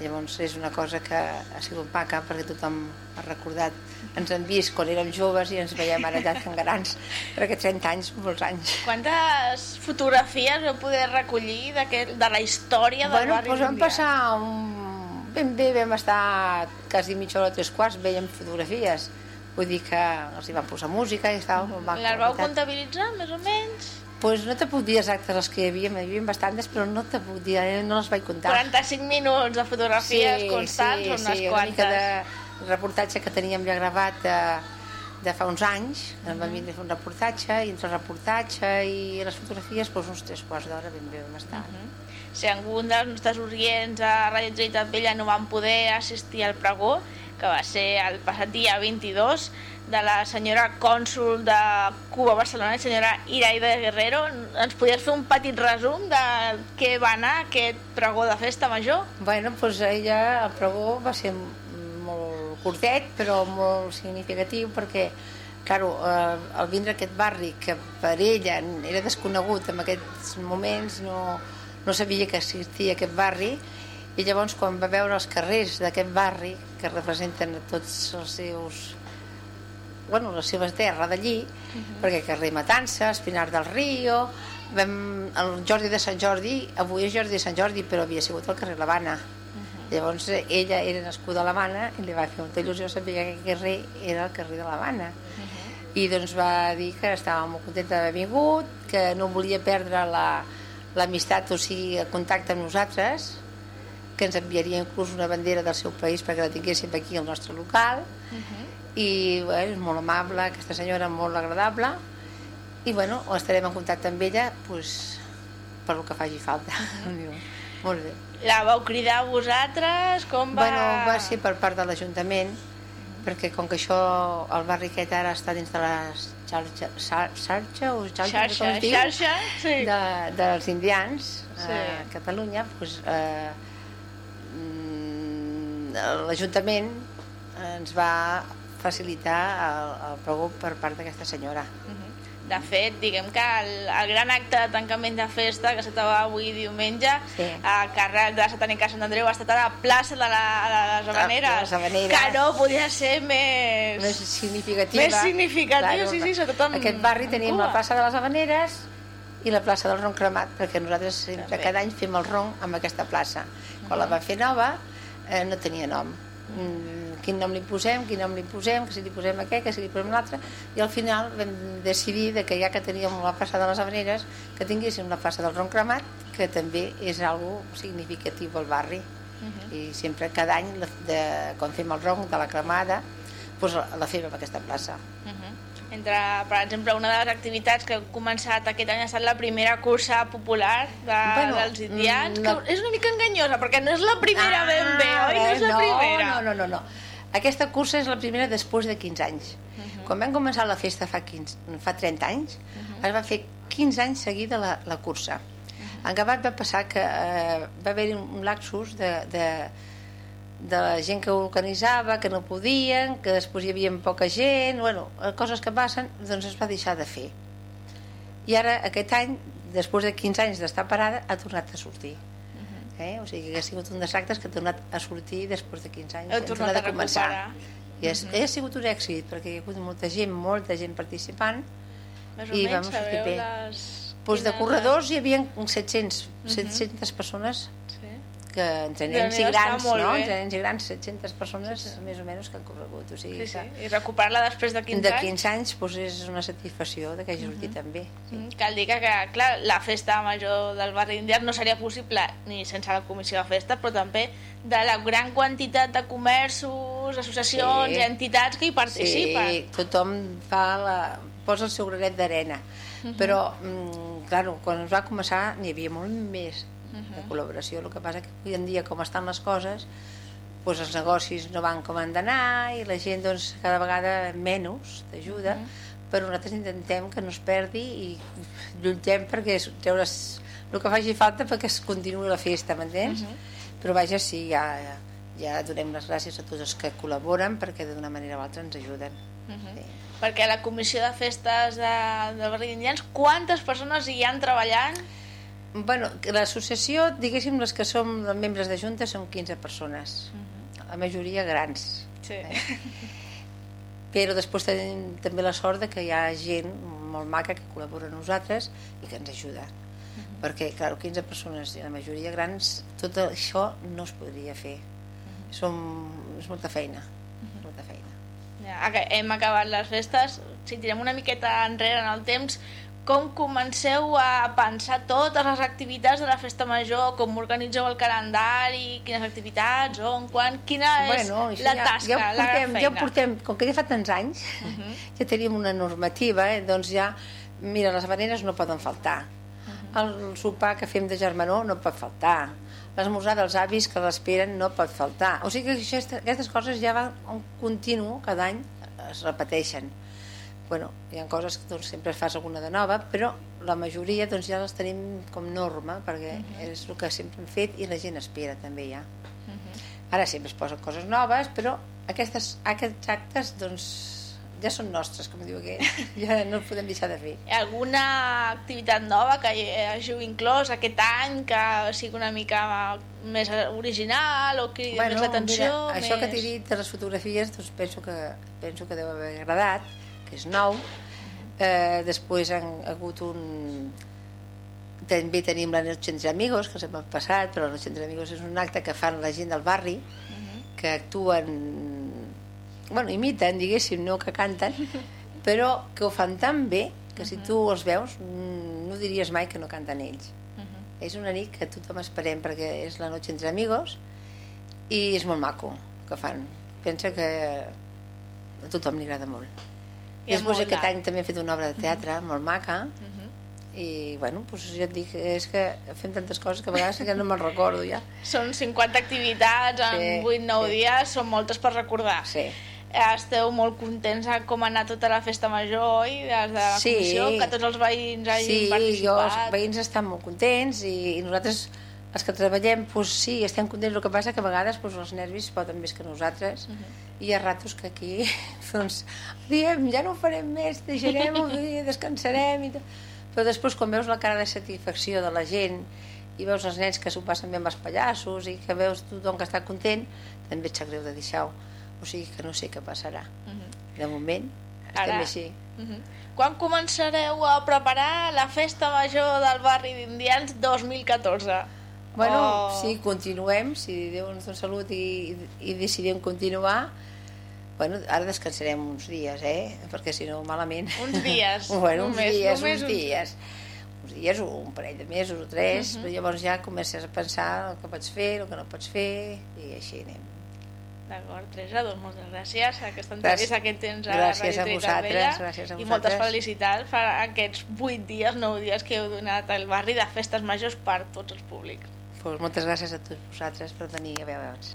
Llavors és una cosa que ha sigut maca perquè tothom ha recordat. Ens han vist quan érem joves i ens veiem ara ja tan grans, perquè 30 anys molts anys. Quantes fotografies vau poder recollir de la història del Bueno, barri doncs vam passar un... ben bé, vam estar quasi mitja hora o tres quarts, veiem fotografies. Vull dir que els hi van posar música i estava molt maco. Les vau comptabilitzar, més o menys? Pues no te puc dir exactes les que hi havia, hi havia bastantes, però no te puc dir, eh, no les vaig comptar. 45 minuts de fotografies constants, són unes sí, una quantes. mica de reportatge que teníem ja gravat de, de fa uns anys, em van vindre a fer un reportatge, i entre el reportatge i les fotografies, doncs uns tres quarts d'hora ben bé vam estar. Si algun dels nostres orients a Ràdio Trinitat Vella no van poder assistir al pregó, que va ser el passat dia 22, de la senyora cònsul de Cuba a Barcelona, la senyora Iraida Guerrero, ens podies fer un petit resum de què va anar aquest pregó de festa major? Bueno, doncs ella, el pregó va ser molt curtet, però molt significatiu, perquè, claro, eh, al vindre a aquest barri, que per ella era desconegut en aquests moments, no, no sabia que existia aquest barri, i llavors quan va veure els carrers d'aquest barri, que representen a tots els seus bueno, la seva terra d'allí, perquè carrer Matances, Pinar del Río, vam, el Jordi de Sant Jordi, avui és Jordi de Sant Jordi, però havia sigut al carrer L'Havana. Llavors ella era nascuda a l'Havana i li va fer molta il·lusió saber que aquest carrer era el carrer de l'Havana. I doncs va dir que estava molt contenta d'haver vingut, que no volia perdre la- l'amistat, o sigui, el contacte amb nosaltres, que ens enviaria inclús una bandera del seu país perquè la tinguéssim aquí al nostre local, i bueno, és molt amable, aquesta senyora molt agradable. I bueno, estarem en contacte amb ella pues, per el que faci falta. Diu, molt bé La vau cridar a vosaltres? Com va... bueno, va ser per part de l'Ajuntament perquè com que això el barri aquest ara està dins de la xarxa, xar- xarxa o xarxa, Xarxa, com es diu? xarxa, sí. de, dels indians Sí. a Catalunya pues, eh, mm, l'Ajuntament ens va facilitar el, el pregó per part d'aquesta senyora. De fet, diguem que el, el gran acte de tancament de festa que s'estava avui diumenge Sí. a càrrec de Satànica Sant Andreu ha estat a la plaça de, la, de les les Havaneres. que no podia ser més... més significativa. Més significatiu, sí, sí, sobretot amb- Aquest barri tenim Cuba. la plaça de les Havaneres i la plaça del Ron Cremat, perquè nosaltres sempre, També. cada any fem el ron amb aquesta plaça. Quan la va fer nova, eh, no tenia nom. Mm, quin nom li posem, quin nom li posem, que si li posem aquest, que si li posem l'altre, i al final vam decidir de que ja que teníem la plaça de les Havaneres, que tinguéssim la plaça del Ron Cremat, que també és algo significatiu al barri. I sempre, cada any, de, quan fem el ron de la cremada, doncs la, fem en aquesta plaça. Entre, per exemple, una de les activitats que ha començat aquest any ha estat la primera cursa popular de, Bueno, dels indians, no- que és una mica enganyosa, perquè no és la primera ben bé, oi? No és la no, primera. No, no, no, no. Aquesta cursa és la primera després de 15 anys. Quan vam començar la festa fa, 15, fa 30 anys, es va fer 15 anys seguida la, la cursa. En acabat va passar que eh, va haver-hi un lapsus de, de, de la gent que ho organitzava, que no podien, que després hi havia poca gent, bueno, coses que passen, doncs es va deixar de fer. I ara, aquest any, després de 15 anys d'estar parada, ha tornat a sortir. Eh? O sigui que ha sigut un dels actes que ha tornat a sortir després de 15 anys. Heu Hem tornat a començar. recuperar. I és, ha sigut un èxit, perquè hi ha hagut molta gent, molta gent participant, Més i vam sortir bé. les... Pues de corredors hi havia 700, 700 persones. Que entre nens i grans, no? bé. Entre nens i grans, 700 persones més o menys que han corregut. O sigui, Sí, sí. que I recuperar-la després de 15 de anys. 15 anys pues, és una satisfacció de que hagi sortit també. Mm, Cal dir que, que, clar, la festa major del barri indià no seria possible ni sense la comissió de festa, però també de la gran quantitat de comerços, associacions Sí. i entitats que hi participen. Sí, tothom fa la, posa el seu granet d'arena. Mhm. Però, mm, claro, quan es va començar n'hi havia molt més de Mhm. col·laboració. El que passa que avui en dia, com estan les coses, doncs els negocis no van com han d'anar i la gent doncs, cada vegada menys t'ajuda, Mhm. però nosaltres intentem que no es perdi i lluitem perquè es- treure's el que faci falta perquè es continuï la festa, m'entens? Mhm. Però vaja, sí, ja, ja donem les gràcies a tots els que col·laboren perquè d'una manera o altra ens ajuden. Mhm. Perquè a la comissió de festes de, barri d'indians, quantes persones hi han treballant? Bueno, l'associació, diguéssim, les que som membres de Junta som 15 persones, la majoria grans. Sí. Però després tenim també la sort de que hi ha gent molt maca que col·labora amb nosaltres i que ens ajuda. Perquè, clar, 15 persones i la majoria grans, tot això no es podria fer. Som, és molta feina, molta feina. Ja, hem acabat les festes, si tirem una miqueta enrere en el temps, com comenceu a pensar totes les activitats de la festa major, com organitzeu el calendari, quines activitats, on, quan, quina Bueno, és això la ja, tasca, ja, ho la portem, gran ja feina? portem, com que ja fa tants anys, ja tenim una normativa, eh? doncs ja, mira, les habaneres no poden faltar. El sopar que fem de germanor no pot faltar. L'esmorzar dels avis que l'esperen no pot faltar. O sigui que aquesta, aquestes coses ja van un continu, cada any es repeteixen. Bueno, hi ha coses que doncs, sempre fas alguna de nova, però la majoria doncs, ja les tenim com norma, perquè és el que sempre hem fet i la gent espera també ja. Ara sempre es posen coses noves, però aquestes, aquests actes doncs, ja són nostres, com diu aquell. Ja no els podem deixar de fer. Alguna activitat nova que hàgiu inclòs aquest any que sigui una mica més original o que bueno, més l'atenció? mira, això que més... t'he dit de les fotografies doncs penso que, penso que deu haver agradat, que és nou. Eh, després han hagut un... També tenim la Noche entre Amigos, que s'ha passat, però la Noche entre Amigos és un acte que fan la gent del barri, que actuen bueno, imiten, diguéssim, no que canten, però que ho fan tan bé que si tu els veus mm, no diries mai que no canten ells. És una nit que tothom esperem perquè és la noche entre amigos i és molt maco el que fan. Pensa que a tothom li agrada molt. I és Després aquest d'art. any també he fet una obra de teatre molt maca i bueno, doncs ja et dic, és que fem tantes coses que a vegades ja no me'n recordo ja. Són 50 activitats en Sí, 8-9 sí. dies, són moltes per recordar. Sí. Esteu molt contents de com ha anat tota la festa major, oi? Des de la Sí. comissió, que tots els veïns hagin Sí, jo, participat. els veïns estan molt contents i, i nosaltres els que treballem, doncs sí, estem contents, el que passa que a vegades doncs, els nervis poden més que nosaltres, i hi ha ratos que aquí, doncs, diem, ja no ho farem més, deixarem el dia, descansarem, i tot. però després quan veus la cara de satisfacció de la gent, i veus els nens que s'ho passen bé amb els pallassos, i que veus tothom que està content, també et sap greu de deixar-ho. O sigui que no sé què passarà. De moment, estem Ara- així. Mhm. Quan començareu a preparar la festa major del barri d'Indians 2014? Bueno, O- sí, continuem, si Déu ens dona salut i, i decidim continuar, bueno, ara descansarem uns dies, eh? Perquè si no, malament. Uns dies, bueno, uns només- dies, només uns uns- dies. Uns dies, o un parell de mesos o tres, Mhm. però llavors ja comences a pensar el que pots fer, el que no pots fer, i així anem. D'acord, Teresa, doncs moltes gràcies a aquesta entrevista que tens a Gràcies a Radio Trinitat vosaltres, Vella gràcies a i moltes vosaltres. felicitats per aquests 8 dies, 9 dies que heu donat al barri de festes majors per tots els públics. Pues moltes gràcies a tots vosaltres per venir a veure'ns.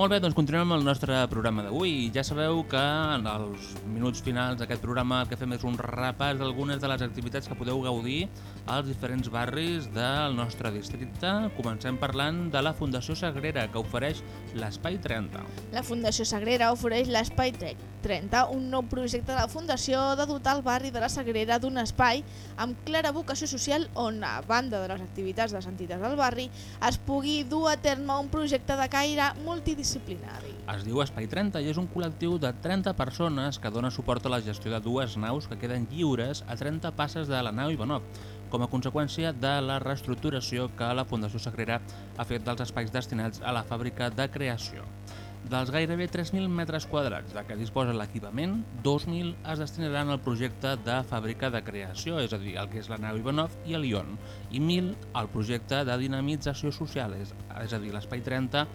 Molt bé, doncs continuem amb el nostre programa d'avui. Ja sabeu que en els minuts finals d'aquest programa el que fem és un repàs d'algunes de les activitats que podeu gaudir als diferents barris del nostre districte. Comencem parlant de la Fundació Sagrera, que ofereix l'Espai 30. La Fundació Sagrera ofereix l'Espai 30, un nou projecte de la Fundació de dotar el barri de la Sagrera d'un espai amb clara vocació social on, a banda de les activitats de les entitats del barri, es pugui dur a terme un projecte de caire multidisciplinari. Es diu Espai 30 i és un col·lectiu de 30 persones que dona suport a la gestió de dues naus que queden lliures a 30 passes de la nau Ivanov, com a conseqüència de la reestructuració que la Fundació Sagrera ha fet dels espais destinats a la fàbrica de creació. Dels gairebé 3.000 metres quadrats de què disposa l'equipament, 2.000 es destinaran al projecte de fàbrica de creació, és a dir, el que és la nau Ivanov i el Ion, i 1.000 al projecte de dinamització social, és, és a dir, l'Espai 30,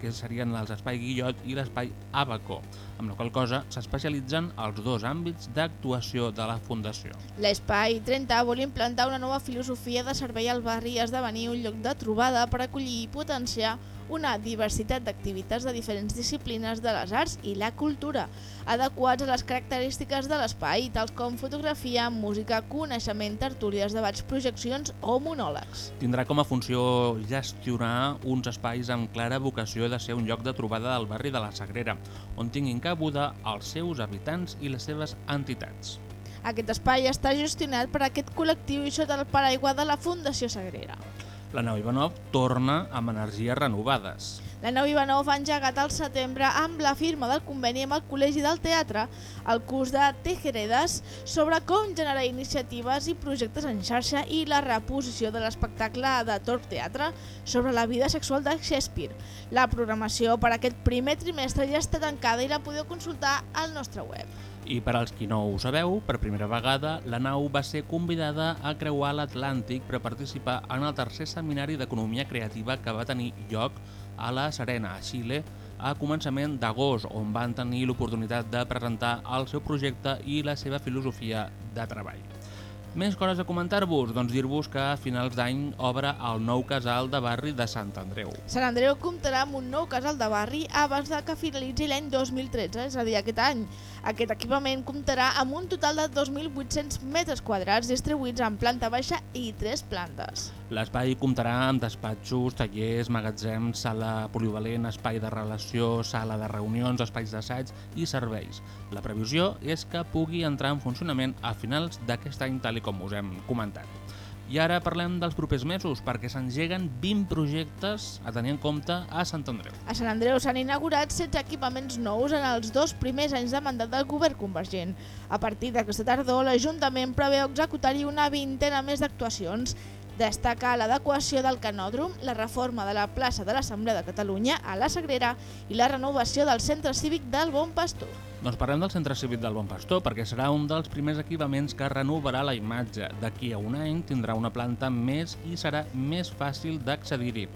que serien els Espai Guillot i l'Espai Abaco, amb la qual cosa s'especialitzen els dos àmbits d'actuació de la Fundació. L'Espai 30 vol implantar una nova filosofia de servei al barri i esdevenir un lloc de trobada per acollir i potenciar una diversitat d'activitats de diferents disciplines de les arts i la cultura, adequats a les característiques de l'espai, tals com fotografia, música, coneixement, tertúlies, debats, projeccions o monòlegs. Tindrà com a funció gestionar uns espais amb clara vocació de ser un lloc de trobada del barri de la Sagrera, on tinguin cabuda els seus habitants i les seves entitats. Aquest espai està gestionat per aquest col·lectiu i sota el paraigua de la Fundació Sagrera. La nau Ivanov torna amb energies renovades. La nau Ivanov ha engegat al setembre amb la firma del conveni amb el Col·legi del Teatre el curs de Tejeredes sobre com generar iniciatives i projectes en xarxa i la reposició de l'espectacle de Torp Teatre sobre la vida sexual de Shakespeare. La programació per aquest primer trimestre ja està tancada i la podeu consultar al nostre web. I per als qui no ho sabeu, per primera vegada la nau va ser convidada a creuar l'Atlàntic per participar en el tercer seminari d'Economia Creativa que va tenir lloc a la Serena, a Xile, a començament d'agost, on van tenir l'oportunitat de presentar el seu projecte i la seva filosofia de treball. Més coses a comentar-vos, doncs dir-vos que a finals d'any obre el nou casal de barri de Sant Andreu. Sant Andreu comptarà amb un nou casal de barri abans de que finalitzi l'any 2013, és a dir, aquest any. Aquest equipament comptarà amb un total de 2.800 metres quadrats distribuïts en planta baixa i tres plantes. L'espai comptarà amb despatxos, tallers, magatzems, sala polivalent, espai de relació, sala de reunions, espais d'assaig i serveis. La previsió és que pugui entrar en funcionament a finals d'aquest any, tal com us hem comentat. I ara parlem dels propers mesos, perquè s'engeguen 20 projectes a tenir en compte a Sant Andreu. A Sant Andreu s'han inaugurat 16 equipaments nous en els dos primers anys de mandat del govern convergent. A partir d'aquesta tardor, l'Ajuntament preveu executar-hi una vintena més d'actuacions. Destaca l'adequació del canòdrom, la reforma de la plaça de l'Assemblea de Catalunya a la Sagrera i la renovació del centre cívic del Bon Pastor. Doncs parlem del Centre Cívic del Bon Pastor perquè serà un dels primers equipaments que renovarà la imatge. D'aquí a un any tindrà una planta més i serà més fàcil d'accedir-hi.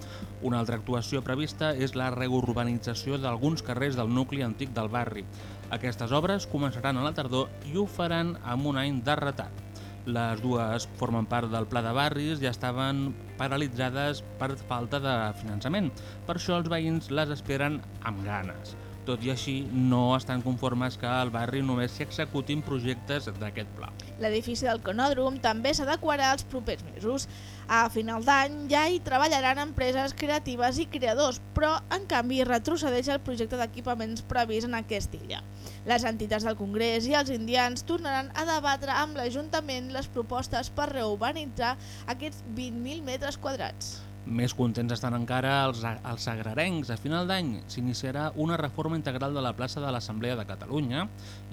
Una altra actuació prevista és la reurbanització d'alguns carrers del nucli antic del barri. Aquestes obres començaran a la tardor i ho faran amb un any de retard. Les dues formen part del Pla de Barris i estaven paralitzades per falta de finançament. Per això els veïns les esperen amb ganes. Tot i així, no estan conformes que al barri només s'hi executin projectes d'aquest pla. L'edifici del Conòdrom també s'adequarà els propers mesos. A final d'any ja hi treballaran empreses creatives i creadors, però en canvi retrocedeix el projecte d'equipaments previst en aquesta illa. Les entitats del Congrés i els indians tornaran a debatre amb l'Ajuntament les propostes per reurbanitzar aquests 20.000 metres quadrats. Més contents estan encara els, els agrarencs. A final d'any s'iniciarà una reforma integral de la plaça de l'Assemblea de Catalunya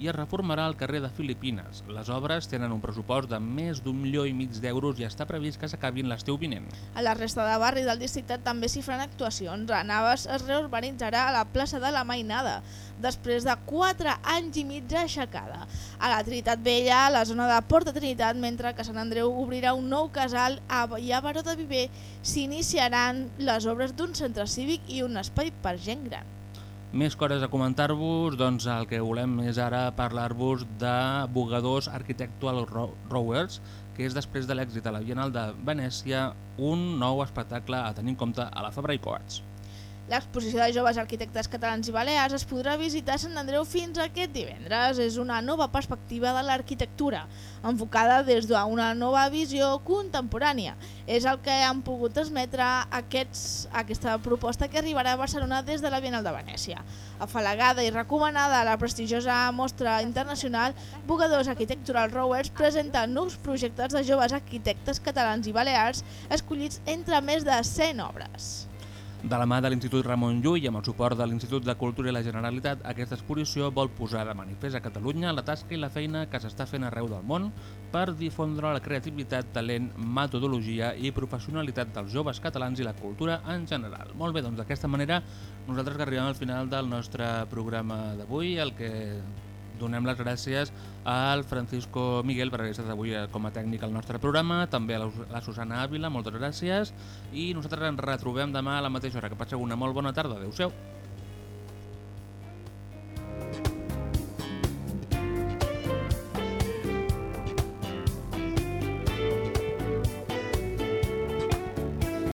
i es reformarà el carrer de Filipines. Les obres tenen un pressupost de més d'un milió i mig d'euros i està previst que s'acabin l'estiu vinent. A la resta de barris del districte també s'hi faran actuacions. A Naves es reurbanitzarà a la plaça de la Mainada, després de 4 anys i mig aixecada. A la Trinitat Vella, a la zona de Porta Trinitat, mentre que Sant Andreu obrirà un nou casal a, i a Baró de Viver s'iniciaran les obres d'un centre cívic i un espai per gent gran. Més coses a comentar-vos, doncs el que volem és ara parlar-vos de Bugadors Architectural Rowers, que és després de l'èxit a la Bienal de Venècia un nou espectacle a tenir en compte a la Fabra i Coats. L'exposició de joves arquitectes catalans i balears es podrà visitar a Sant Andreu fins aquest divendres. És una nova perspectiva de l'arquitectura, enfocada des d'una nova visió contemporània. És el que han pogut transmetre aquests, aquesta proposta que arribarà a Barcelona des de la Bienal de Venècia. Afalagada i recomanada a la prestigiosa mostra internacional, Bugadors Architectural Rowers presenta nous projectes de joves arquitectes catalans i balears escollits entre més de 100 obres. De la mà de l'Institut Ramon Llull i amb el suport de l'Institut de Cultura i la Generalitat, aquesta exposició vol posar de manifest a Catalunya la tasca i la feina que s'està fent arreu del món per difondre la creativitat, talent, metodologia i professionalitat dels joves catalans i la cultura en general. Molt bé, doncs d'aquesta manera nosaltres arribem al final del nostre programa d'avui, el que donem les gràcies al Francisco Miguel per haver estat avui eh, com a tècnic al nostre programa, també a la Susana Ávila, moltes gràcies, i nosaltres ens retrobem demà a la mateixa hora. Que passeu una molt bona tarda. Adéu-siau.